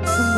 what